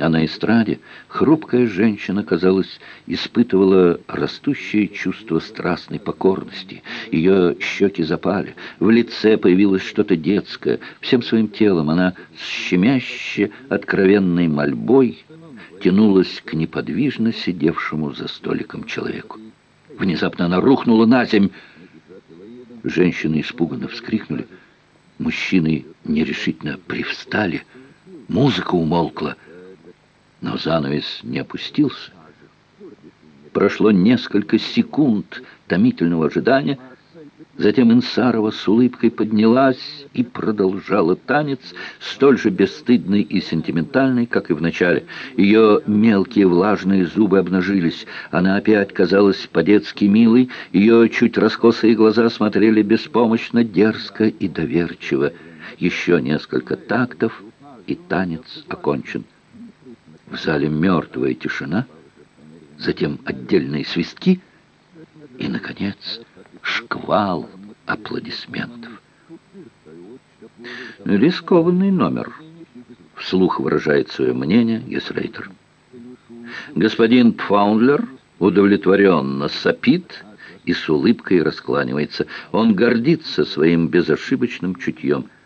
А на эстраде хрупкая женщина, казалось, испытывала растущее чувство страстной покорности. Ее щеки запали, в лице появилось что-то детское. Всем своим телом она с щемяще откровенной мольбой тянулась к неподвижно сидевшему за столиком человеку. Внезапно она рухнула на земь. Женщины испуганно вскрикнули. Мужчины нерешительно привстали. Музыка умолкла. Но занавес не опустился. Прошло несколько секунд томительного ожидания. Затем Инсарова с улыбкой поднялась и продолжала танец, столь же бесстыдный и сентиментальный, как и в начале. Ее мелкие влажные зубы обнажились. Она опять казалась по-детски милой. Ее чуть раскосые глаза смотрели беспомощно, дерзко и доверчиво. Еще несколько тактов, и танец окончен. В зале мертвая тишина, затем отдельные свистки и, наконец, шквал аплодисментов. «Рискованный номер», — вслух выражает свое мнение Гесрейтер. Господин Пфаундлер удовлетворенно сопит и с улыбкой раскланивается. Он гордится своим безошибочным чутьем —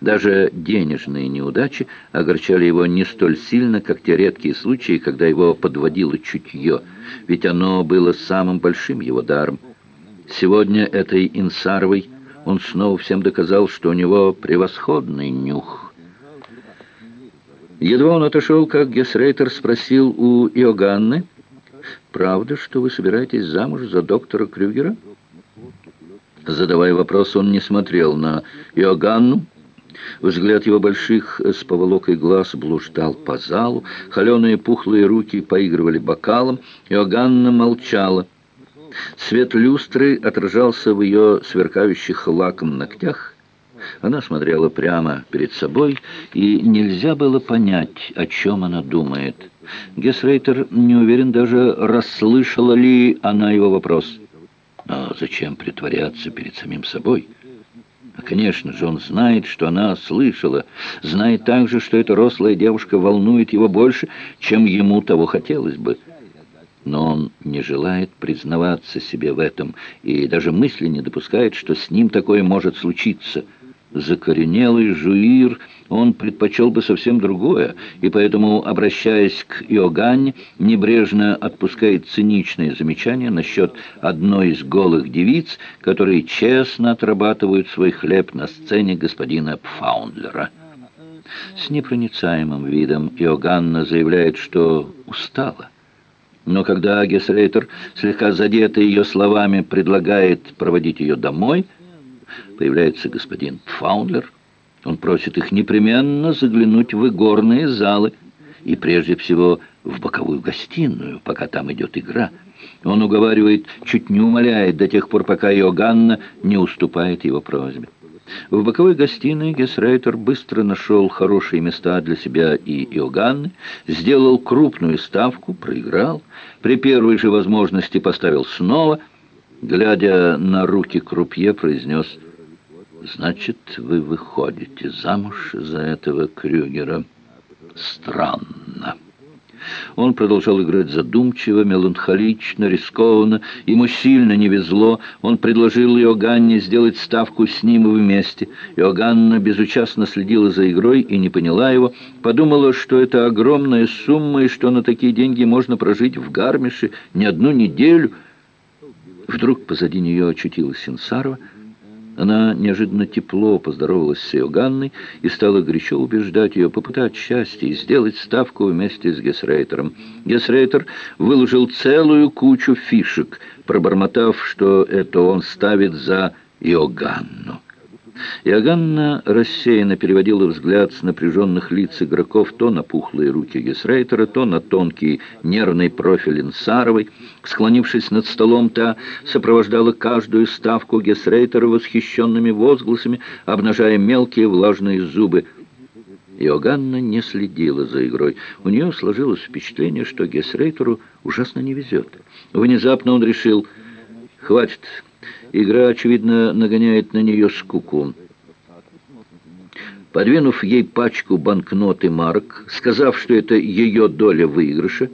даже денежные неудачи огорчали его не столь сильно, как те редкие случаи, когда его подводило чутье, ведь оно было самым большим его даром. Сегодня этой Инсаровой он снова всем доказал, что у него превосходный нюх. Едва он отошел, как Гесрейтер спросил у Иоганны, «Правда, что вы собираетесь замуж за доктора Крюгера?» Задавая вопрос, он не смотрел на Иоганну, Взгляд его больших с поволокой глаз блуждал по залу, холеные пухлые руки поигрывали бокалом, Иоганна молчала. Свет люстры отражался в ее сверкающих лаком ногтях. Она смотрела прямо перед собой, и нельзя было понять, о чем она думает. Гесрейтер не уверен даже, расслышала ли она его вопрос. Но зачем притворяться перед самим собой?» Конечно же, он знает, что она слышала, знает также, что эта рослая девушка волнует его больше, чем ему того хотелось бы. Но он не желает признаваться себе в этом и даже мысли не допускает, что с ним такое может случиться – закоренелый жуир, он предпочел бы совсем другое, и поэтому, обращаясь к Иоганне, небрежно отпускает циничные замечания насчет одной из голых девиц, которые честно отрабатывают свой хлеб на сцене господина Пфаундлера. С непроницаемым видом Иоганна заявляет, что устала. Но когда Гесрейтер, слегка задетый ее словами, предлагает проводить ее домой – Появляется господин Фаундлер. Он просит их непременно заглянуть в игорные залы и прежде всего в боковую гостиную, пока там идет игра. Он уговаривает, чуть не умоляет до тех пор, пока Иоганна не уступает его просьбе. В боковой гостиной Гесрейтер быстро нашел хорошие места для себя и Иоганны, сделал крупную ставку, проиграл, при первой же возможности поставил снова, глядя на руки крупье, произнес Значит, вы выходите замуж за этого Крюгера. Странно. Он продолжал играть задумчиво, меланхолично, рискованно. Ему сильно не везло. Он предложил Иоганне сделать ставку с ним вместе. Иоганна безучастно следила за игрой и не поняла его. Подумала, что это огромная сумма и что на такие деньги можно прожить в Гармише не одну неделю. Вдруг позади нее очутилась Синсарова. Она неожиданно тепло поздоровалась с Иоганной и стала горячо убеждать ее попытать счастье и сделать ставку вместе с Гесрейтером. Гесрейтер выложил целую кучу фишек, пробормотав, что это он ставит за Иоганну. Иоганна рассеянно переводила взгляд с напряженных лиц игроков то на пухлые руки Гесрейтера, то на тонкий нервный профиль Инсаровой. Склонившись над столом, та сопровождала каждую ставку Гесрейтера восхищенными возгласами, обнажая мелкие влажные зубы. Иоганна не следила за игрой. У нее сложилось впечатление, что Гесрейтеру ужасно не везет. Внезапно он решил, хватит, Игра, очевидно, нагоняет на нее скуку. Подвинув ей пачку банкнот и марок, сказав, что это ее доля выигрыша,